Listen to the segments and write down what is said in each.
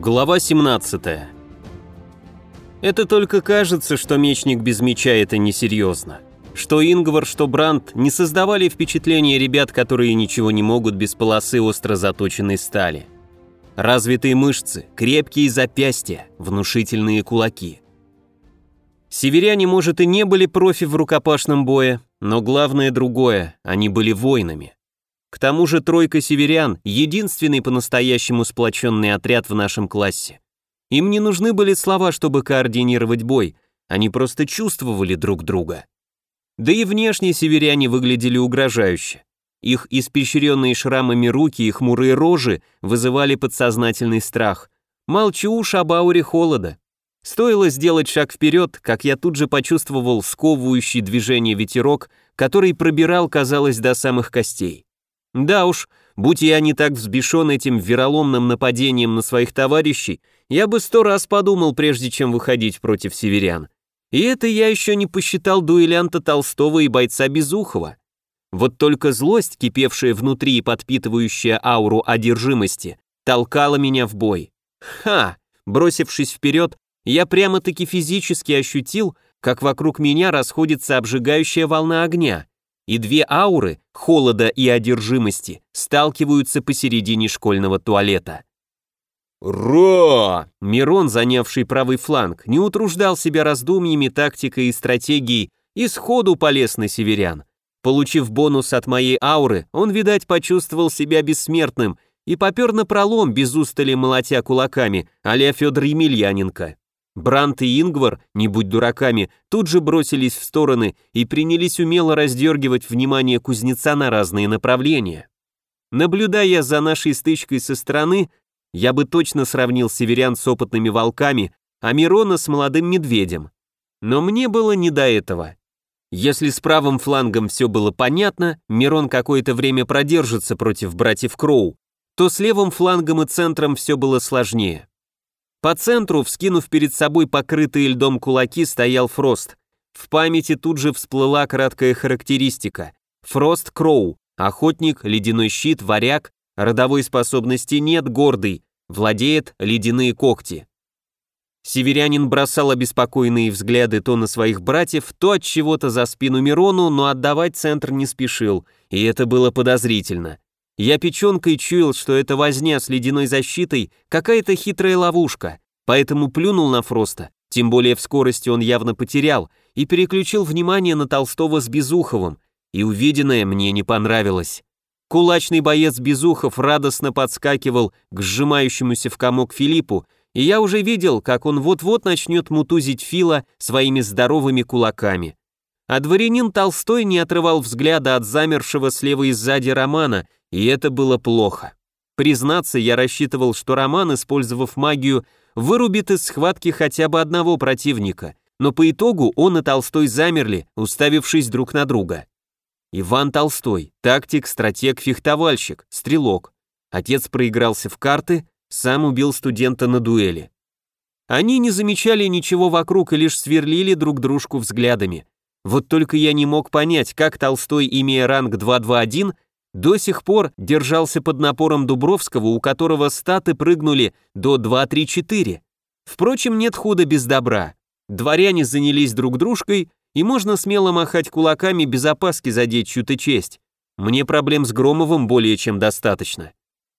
Глава 17. Это только кажется, что мечник без меча это несерьезно. Что Ингвар, что Бранд не создавали впечатления ребят, которые ничего не могут без полосы остро заточенной стали. Развитые мышцы, крепкие запястья, внушительные кулаки. Северяне, может, и не были профи в рукопашном бое, но главное другое, они были воинами. К тому же тройка северян – единственный по-настоящему сплоченный отряд в нашем классе. Им не нужны были слова, чтобы координировать бой, они просто чувствовали друг друга. Да и внешне северяне выглядели угрожающе. Их испещренные шрамами руки и хмурые рожи вызывали подсознательный страх. Молчу уж об ауре холода. Стоило сделать шаг вперед, как я тут же почувствовал сковывающий движение ветерок, который пробирал, казалось, до самых костей. Да уж, будь я не так взбешен этим вероломным нападением на своих товарищей, я бы сто раз подумал, прежде чем выходить против северян. И это я еще не посчитал дуэлянта Толстого и бойца Безухова. Вот только злость, кипевшая внутри и подпитывающая ауру одержимости, толкала меня в бой. Ха! Бросившись вперед, я прямо-таки физически ощутил, как вокруг меня расходится обжигающая волна огня и две ауры, холода и одержимости, сталкиваются посередине школьного туалета. «Ро!» Мирон, занявший правый фланг, не утруждал себя раздумьями, тактикой и стратегией и сходу полез на северян. Получив бонус от моей ауры, он, видать, почувствовал себя бессмертным и попер на пролом, без устали молотя кулаками, а-ля Федор Емельяненко. Брант и Ингвар, не будь дураками, тут же бросились в стороны и принялись умело раздергивать внимание кузнеца на разные направления. Наблюдая за нашей стычкой со стороны, я бы точно сравнил северян с опытными волками, а Мирона с молодым медведем. Но мне было не до этого. Если с правым флангом все было понятно, Мирон какое-то время продержится против братьев Кроу, то с левым флангом и центром все было сложнее. По центру, вскинув перед собой покрытые льдом кулаки, стоял Фрост. В памяти тут же всплыла краткая характеристика. Фрост Кроу, охотник, ледяной щит, варяг, родовой способности нет, гордый, владеет ледяные когти. Северянин бросал обеспокоенные взгляды то на своих братьев, то от чего-то за спину Мирону, но отдавать центр не спешил, и это было подозрительно. Я печенкой чуял, что эта возня с ледяной защитой какая-то хитрая ловушка, поэтому плюнул на Фроста, тем более в скорости он явно потерял, и переключил внимание на Толстого с Безуховым, и увиденное мне не понравилось. Кулачный боец Безухов радостно подскакивал к сжимающемуся в комок Филиппу, и я уже видел, как он вот-вот начнет мутузить Фила своими здоровыми кулаками. А дворянин Толстой не отрывал взгляда от замершего слева и сзади Романа, и это было плохо. Признаться, я рассчитывал, что Роман, использовав магию, вырубит из схватки хотя бы одного противника, но по итогу он и Толстой замерли, уставившись друг на друга. Иван Толстой, тактик, стратег, фехтовальщик, стрелок. Отец проигрался в карты, сам убил студента на дуэли. Они не замечали ничего вокруг и лишь сверлили друг дружку взглядами. Вот только я не мог понять, как Толстой, имея ранг 221, до сих пор держался под напором Дубровского, у которого статы прыгнули до 2-3-4. Впрочем, нет худа без добра. Дворяне занялись друг дружкой, и можно смело махать кулаками без опаски задеть чью-то честь. Мне проблем с Громовым более чем достаточно.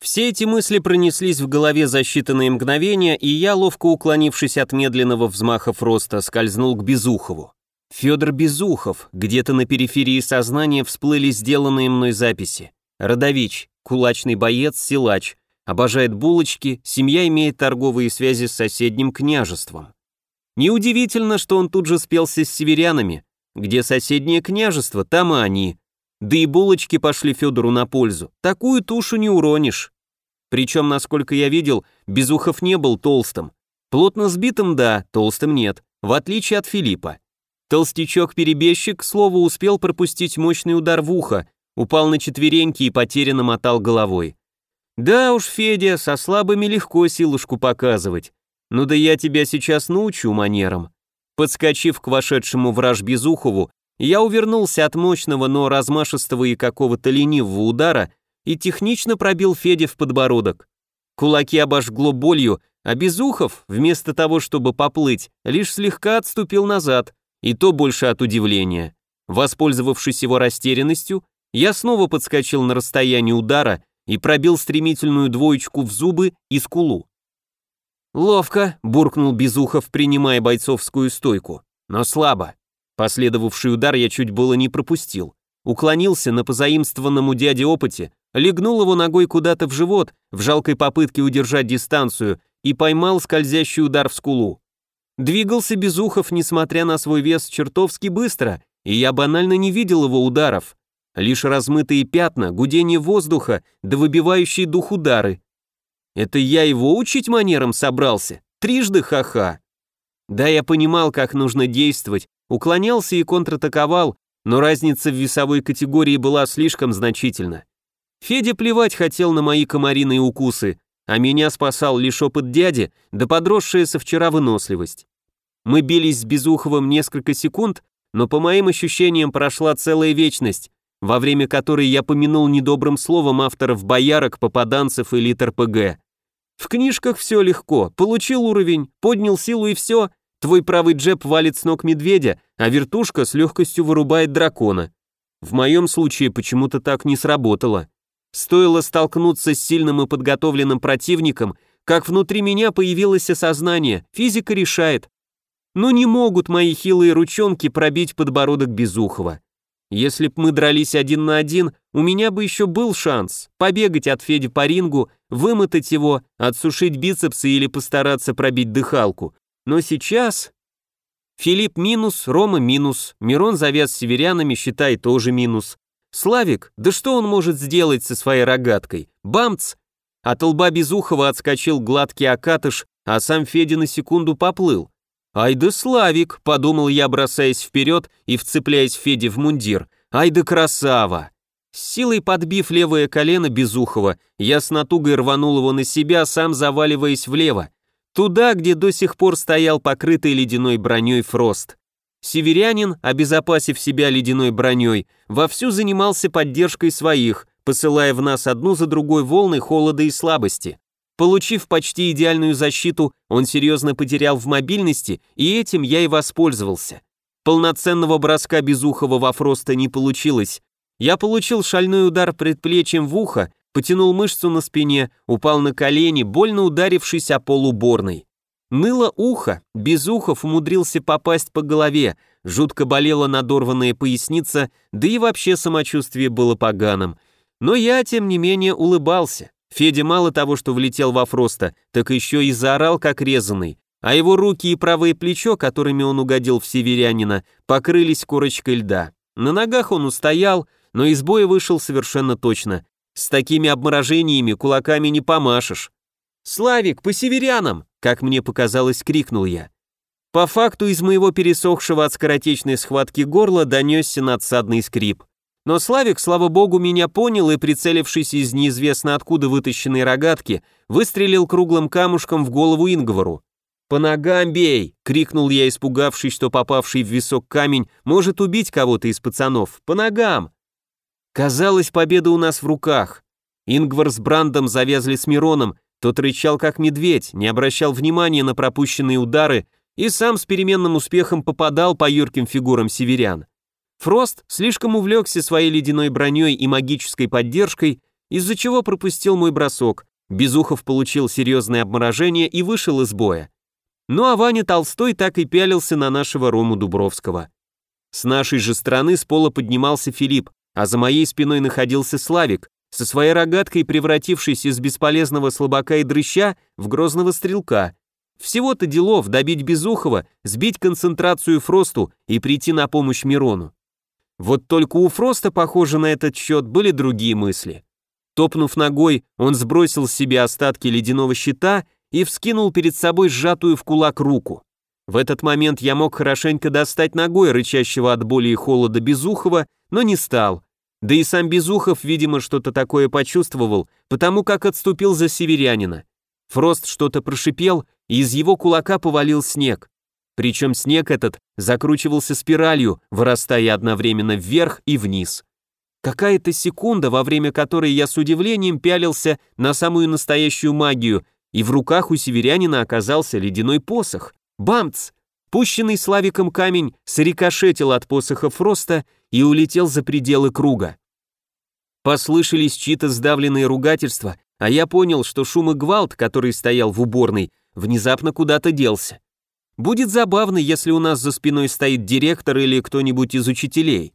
Все эти мысли пронеслись в голове за считанные мгновения, и я, ловко уклонившись от медленного взмаха Фроста, скользнул к Безухову. Федор Безухов, где-то на периферии сознания всплыли сделанные мной записи. Родович, кулачный боец, силач, обожает булочки, семья имеет торговые связи с соседним княжеством. Неудивительно, что он тут же спелся с северянами. Где соседнее княжество, там и они. Да и булочки пошли Федору на пользу. Такую тушу не уронишь. Причем, насколько я видел, Безухов не был толстым. Плотно сбитым, да, толстым нет, в отличие от Филиппа. Толстячок-перебежчик, к слову, успел пропустить мощный удар в ухо, упал на четвереньки и потерянно мотал головой. «Да уж, Федя, со слабыми легко силушку показывать. Ну да я тебя сейчас научу манерам». Подскочив к вошедшему враж Безухову, я увернулся от мощного, но размашистого и какого-то ленивого удара и технично пробил Феде в подбородок. Кулаки обожгло болью, А Безухов, вместо того, чтобы поплыть, лишь слегка отступил назад, и то больше от удивления. Воспользовавшись его растерянностью, я снова подскочил на расстояние удара и пробил стремительную двоечку в зубы и скулу. «Ловко», — буркнул Безухов, принимая бойцовскую стойку, но слабо. Последовавший удар я чуть было не пропустил. Уклонился на позаимствованном у дяди опыте, легнул его ногой куда-то в живот, в жалкой попытке удержать дистанцию, и поймал скользящий удар в скулу. Двигался Безухов, несмотря на свой вес, чертовски быстро, и я банально не видел его ударов. Лишь размытые пятна, гудение воздуха, да выбивающие дух удары. Это я его учить манерам собрался? Трижды ха-ха. Да, я понимал, как нужно действовать, уклонялся и контратаковал, но разница в весовой категории была слишком значительна. Федя плевать хотел на мои комариные укусы, а меня спасал лишь опыт дяди, да подросшая со вчера выносливость. Мы бились с Безуховым несколько секунд, но по моим ощущениям прошла целая вечность, во время которой я помянул недобрым словом авторов боярок, попаданцев и литр ПГ. В книжках все легко, получил уровень, поднял силу и все, твой правый джеб валит с ног медведя, а вертушка с легкостью вырубает дракона. В моем случае почему-то так не сработало. Стоило столкнуться с сильным и подготовленным противником, как внутри меня появилось осознание, физика решает. Но не могут мои хилые ручонки пробить подбородок Безухова. Если б мы дрались один на один, у меня бы еще был шанс побегать от Феди по рингу, вымотать его, отсушить бицепсы или постараться пробить дыхалку. Но сейчас... Филипп минус, Рома минус, Мирон завяз с северянами, считай, тоже минус. Славик, да что он может сделать со своей рогаткой? Бамц! От лба Безухова отскочил гладкий окатыш, а сам Федя на секунду поплыл. «Ай да Славик!» — подумал я, бросаясь вперед и вцепляясь Феде в мундир. «Ай да красава!» С силой подбив левое колено Безухова, я с натугой рванул его на себя, сам заваливаясь влево. Туда, где до сих пор стоял покрытый ледяной броней Фрост. Северянин, обезопасив себя ледяной броней, вовсю занимался поддержкой своих, посылая в нас одну за другой волны холода и слабости. Получив почти идеальную защиту, он серьезно потерял в мобильности, и этим я и воспользовался. Полноценного броска Безухова во Фроста не получилось. Я получил шальной удар предплечьем в ухо, потянул мышцу на спине, упал на колени, больно ударившись о пол уборной. Ныло ухо, Безухов умудрился попасть по голове, жутко болела надорванная поясница, да и вообще самочувствие было поганым. Но я, тем не менее, улыбался. Федя мало того, что влетел во Фроста, так еще и заорал, как резанный, а его руки и правое плечо, которыми он угодил в северянина, покрылись корочкой льда. На ногах он устоял, но из боя вышел совершенно точно. С такими обморожениями кулаками не помашешь. «Славик, по северянам!» Как мне показалось, крикнул я. По факту из моего пересохшего от скоротечной схватки горла донесся надсадный скрип. Но Славик, слава богу, меня понял и, прицелившись из неизвестно откуда вытащенной рогатки, выстрелил круглым камушком в голову Ингвару. «По ногам бей!» — крикнул я, испугавшись, что попавший в висок камень может убить кого-то из пацанов. «По ногам!» Казалось, победа у нас в руках. Ингвар с Брандом завязли с Мироном, тот рычал как медведь, не обращал внимания на пропущенные удары и сам с переменным успехом попадал по юрким фигурам северян. Фрост слишком увлекся своей ледяной броней и магической поддержкой, из-за чего пропустил мой бросок. Безухов получил серьезное обморожение и вышел из боя. Ну а Ваня Толстой так и пялился на нашего Рому Дубровского. С нашей же стороны с пола поднимался Филипп, а за моей спиной находился Славик, со своей рогаткой превратившись из бесполезного слабака и дрыща в грозного стрелка. Всего-то делов добить Безухова, сбить концентрацию Фросту и прийти на помощь Мирону. Вот только у Фроста, похоже, на этот счет были другие мысли. Топнув ногой, он сбросил с себя остатки ледяного щита и вскинул перед собой сжатую в кулак руку. В этот момент я мог хорошенько достать ногой рычащего от боли и холода Безухова, но не стал, да и сам Безухов, видимо, что-то такое почувствовал, потому как отступил за северянина. Фрост что-то прошипел, и из его кулака повалил снег. Причем снег этот закручивался спиралью, вырастая одновременно вверх и вниз. Какая-то секунда, во время которой я с удивлением пялился на самую настоящую магию, и в руках у северянина оказался ледяной посох. Бамц! Пущенный Славиком камень срикошетил от посоха Фроста и улетел за пределы круга. Послышались чьи-то сдавленные ругательства, а я понял, что шум и гвалт, который стоял в уборной, внезапно куда-то делся. Будет забавно, если у нас за спиной стоит директор или кто-нибудь из учителей.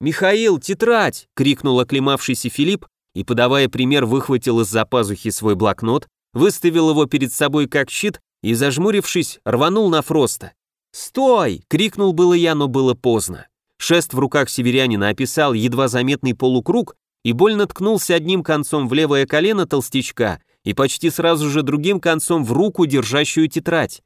«Михаил, тетрадь!» — крикнул оклемавшийся Филипп и, подавая пример, выхватил из-за пазухи свой блокнот, выставил его перед собой как щит и, зажмурившись, рванул на Фроста. «Стой!» — крикнул было я, но было поздно. Шест в руках северянина описал едва заметный полукруг и больно ткнулся одним концом в левое колено толстячка и почти сразу же другим концом в руку, держащую тетрадь.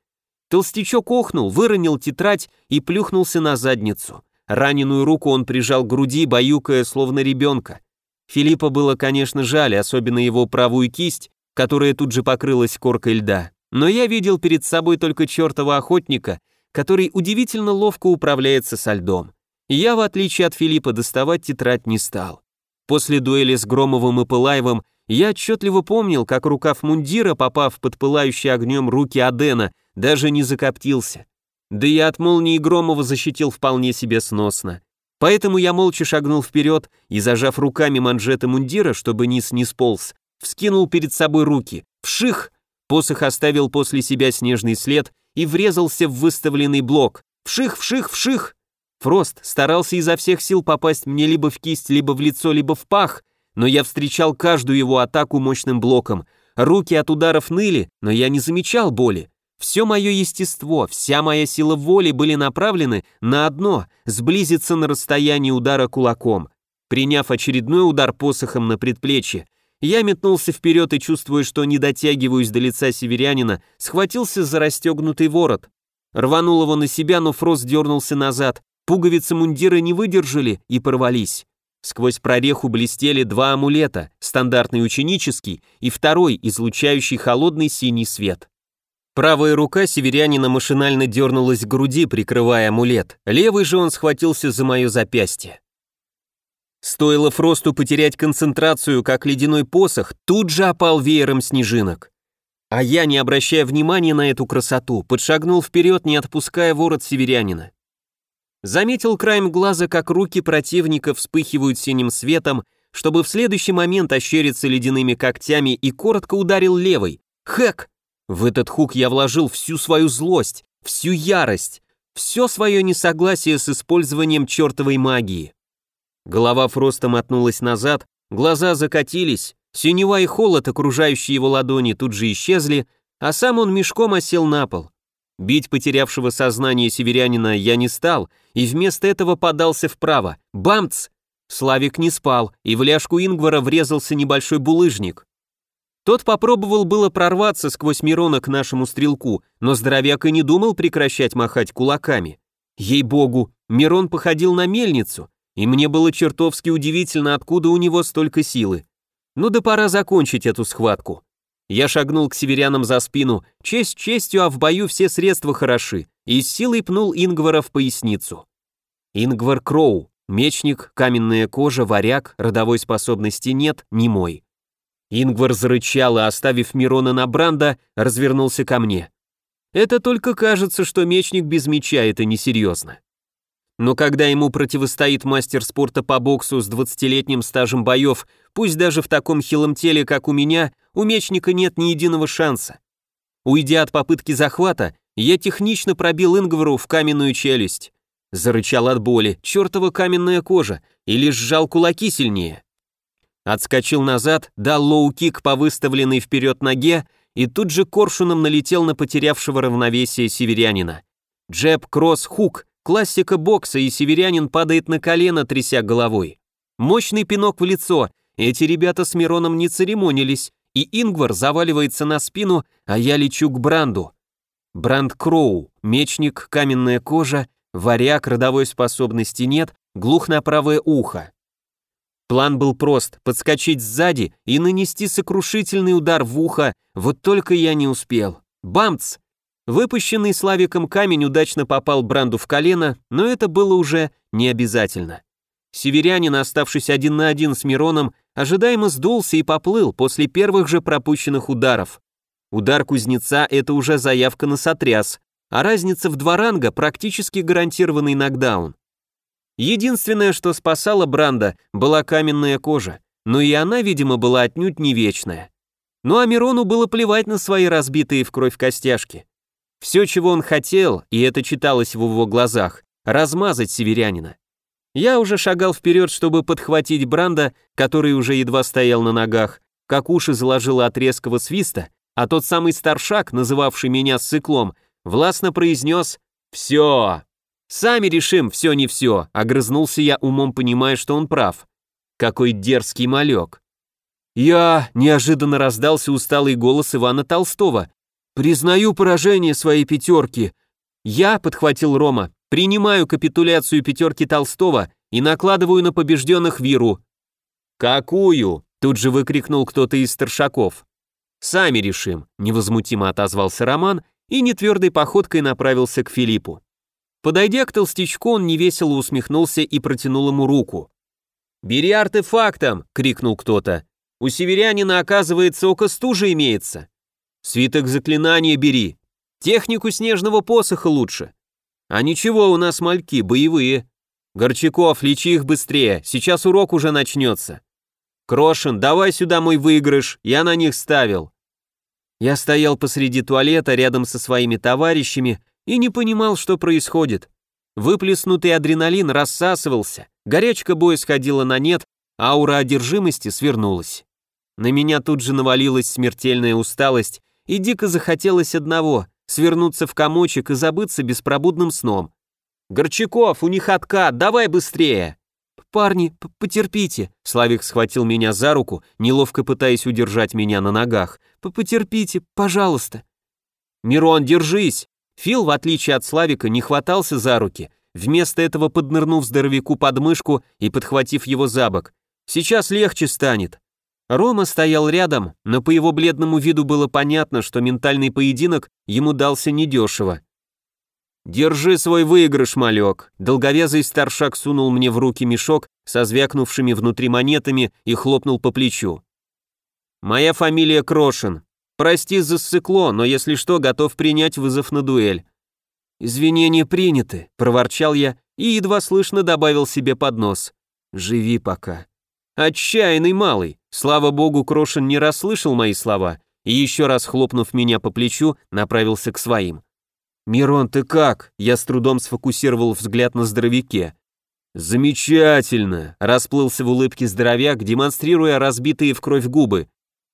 Толстячок охнул, выронил тетрадь и плюхнулся на задницу. Раненую руку он прижал к груди, баюкая, словно ребенка. Филиппа было, конечно, жаль, особенно его правую кисть, которая тут же покрылась коркой льда. Но я видел перед собой только чертова охотника, который удивительно ловко управляется со льдом. я, в отличие от Филиппа, доставать тетрадь не стал. После дуэли с Громовым и Пылаевым я отчетливо помнил, как рукав мундира, попав под пылающий огнем руки Адена, даже не закоптился. Да и от молнии Громова защитил вполне себе сносно. Поэтому я молча шагнул вперед и, зажав руками манжеты мундира, чтобы низ не сполз, вскинул перед собой руки. Вших! Посох оставил после себя снежный след и врезался в выставленный блок. Вших, вших, вших! Фрост старался изо всех сил попасть мне либо в кисть, либо в лицо, либо в пах, но я встречал каждую его атаку мощным блоком. Руки от ударов ныли, но я не замечал боли. Все мое естество, вся моя сила воли были направлены на одно — сблизиться на расстоянии удара кулаком. Приняв очередной удар посохом на предплечье, я метнулся вперед и, чувствуя, что не дотягиваюсь до лица северянина, схватился за расстегнутый ворот. Рванул его на себя, но Фрост дернулся назад. Пуговицы мундира не выдержали и порвались. Сквозь прореху блестели два амулета, стандартный ученический и второй, излучающий холодный синий свет. Правая рука северянина машинально дернулась к груди, прикрывая амулет, левый же он схватился за мое запястье. Стоило Фросту потерять концентрацию, как ледяной посох тут же опал веером снежинок. А я, не обращая внимания на эту красоту, подшагнул вперед, не отпуская ворот северянина. Заметил краем глаза, как руки противника вспыхивают синим светом, чтобы в следующий момент ощериться ледяными когтями и коротко ударил левой. Хэк! В этот хук я вложил всю свою злость, всю ярость, все свое несогласие с использованием чертовой магии. Голова Фроста мотнулась назад, глаза закатились, синева и холод, окружающие его ладони, тут же исчезли, а сам он мешком осел на пол. Бить потерявшего сознание северянина я не стал, и вместо этого подался вправо. Бамц! Славик не спал, и в ляжку Ингвара врезался небольшой булыжник. Тот попробовал было прорваться сквозь Мирона к нашему стрелку, но здоровяк и не думал прекращать махать кулаками. Ей-богу, Мирон походил на мельницу, и мне было чертовски удивительно, откуда у него столько силы. Ну да пора закончить эту схватку. Я шагнул к северянам за спину, честь честью, а в бою все средства хороши, и с силой пнул Ингвара в поясницу. Ингвар Кроу, мечник, каменная кожа, варяг, родовой способности нет, не мой. Ингвар зарычал и, оставив Мирона на Бранда, развернулся ко мне. Это только кажется, что мечник без меча это несерьезно. Но когда ему противостоит мастер спорта по боксу с 20-летним стажем боев, пусть даже в таком хилом теле, как у меня, у мечника нет ни единого шанса. Уйдя от попытки захвата, я технично пробил Ингвару в каменную челюсть. Зарычал от боли, чертова каменная кожа, и лишь сжал кулаки сильнее. Отскочил назад, дал лоу-кик по выставленной вперед ноге и тут же коршуном налетел на потерявшего равновесие северянина. Джеб, кросс, хук, классика бокса, и северянин падает на колено, тряся головой. Мощный пинок в лицо, эти ребята с Мироном не церемонились, и Ингвар заваливается на спину, а я лечу к Бранду. Бранд Кроу, мечник, каменная кожа, варяг, родовой способности нет, глух на правое ухо. План был прост — подскочить сзади и нанести сокрушительный удар в ухо, вот только я не успел. Бамц! Выпущенный Славиком камень удачно попал Бранду в колено, но это было уже не обязательно. Северянин, оставшись один на один с Мироном, ожидаемо сдулся и поплыл после первых же пропущенных ударов. Удар кузнеца – это уже заявка на сотряс, а разница в два ранга – практически гарантированный нокдаун. Единственное, что спасало Бранда, была каменная кожа, но и она, видимо, была отнюдь не вечная. Ну а Мирону было плевать на свои разбитые в кровь костяшки. Все, чего он хотел, и это читалось в его глазах, размазать северянина. Я уже шагал вперед, чтобы подхватить Бранда, который уже едва стоял на ногах, как уши заложило от резкого свиста, а тот самый старшак, называвший меня циклом, властно произнес «Все!» «Сами решим, все не все», — огрызнулся я умом, понимая, что он прав. Какой дерзкий малек. Я неожиданно раздался усталый голос Ивана Толстого. «Признаю поражение своей пятерки». «Я», — подхватил Рома, — «принимаю капитуляцию пятерки Толстого и накладываю на побежденных виру». «Какую?» — тут же выкрикнул кто-то из старшаков. «Сами решим», — невозмутимо отозвался Роман и нетвердой походкой направился к Филиппу. Подойдя к толстячку, он невесело усмехнулся и протянул ему руку. «Бери артефактом!» — крикнул кто-то. «У северянина, оказывается, око стужи имеется. Свиток заклинания бери. Технику снежного посоха лучше. А ничего, у нас мальки, боевые. Горчаков, лечи их быстрее, сейчас урок уже начнется. Крошин, давай сюда мой выигрыш, я на них ставил». Я стоял посреди туалета рядом со своими товарищами и не понимал, что происходит. Выплеснутый адреналин рассасывался, горячка боя сходила на нет, аура одержимости свернулась. На меня тут же навалилась смертельная усталость, и дико захотелось одного — свернуться в комочек и забыться беспробудным сном. «Горчаков, у них откат, давай быстрее!» «Парни, потерпите!» Славик схватил меня за руку, неловко пытаясь удержать меня на ногах. «Потерпите, пожалуйста!» «Мирон, держись!» Фил, в отличие от Славика, не хватался за руки, вместо этого поднырнув здоровяку под мышку и подхватив его за бок. «Сейчас легче станет». Рома стоял рядом, но по его бледному виду было понятно, что ментальный поединок ему дался недешево. «Держи свой выигрыш, малек!» Долговязый старшак сунул мне в руки мешок со звякнувшими внутри монетами и хлопнул по плечу. «Моя фамилия Крошин. Прости за ссыкло, но если что, готов принять вызов на дуэль». «Извинения приняты», — проворчал я и едва слышно добавил себе под нос. «Живи пока». «Отчаянный малый!» Слава богу, Крошин не расслышал мои слова и еще раз хлопнув меня по плечу, направился к своим. «Мирон, ты как?» Я с трудом сфокусировал взгляд на здоровяке. «Замечательно!» — расплылся в улыбке здоровяк, демонстрируя разбитые в кровь губы.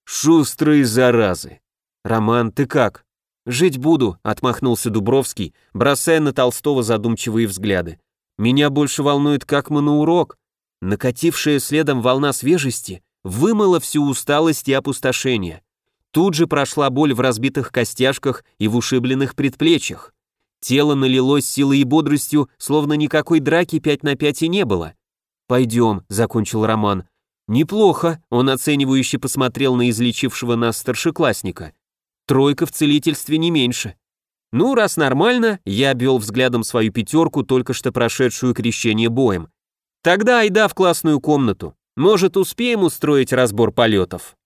Шустрые заразы. Роман, ты как? Жить буду, отмахнулся Дубровский, бросая на Толстого задумчивые взгляды. Меня больше волнует, как мы на урок. Накатившая следом волна свежести вымыла всю усталость и опустошение. Тут же прошла боль в разбитых костяшках и в ушибленных предплечьях. Тело налилось силой и бодростью, словно никакой драки пять на пять и не было. «Пойдем», — закончил Роман, «Неплохо», — он оценивающе посмотрел на излечившего нас старшеклассника. «Тройка в целительстве не меньше». «Ну, раз нормально», — я обвел взглядом свою пятерку, только что прошедшую крещение боем. «Тогда айда в классную комнату. Может, успеем устроить разбор полетов?»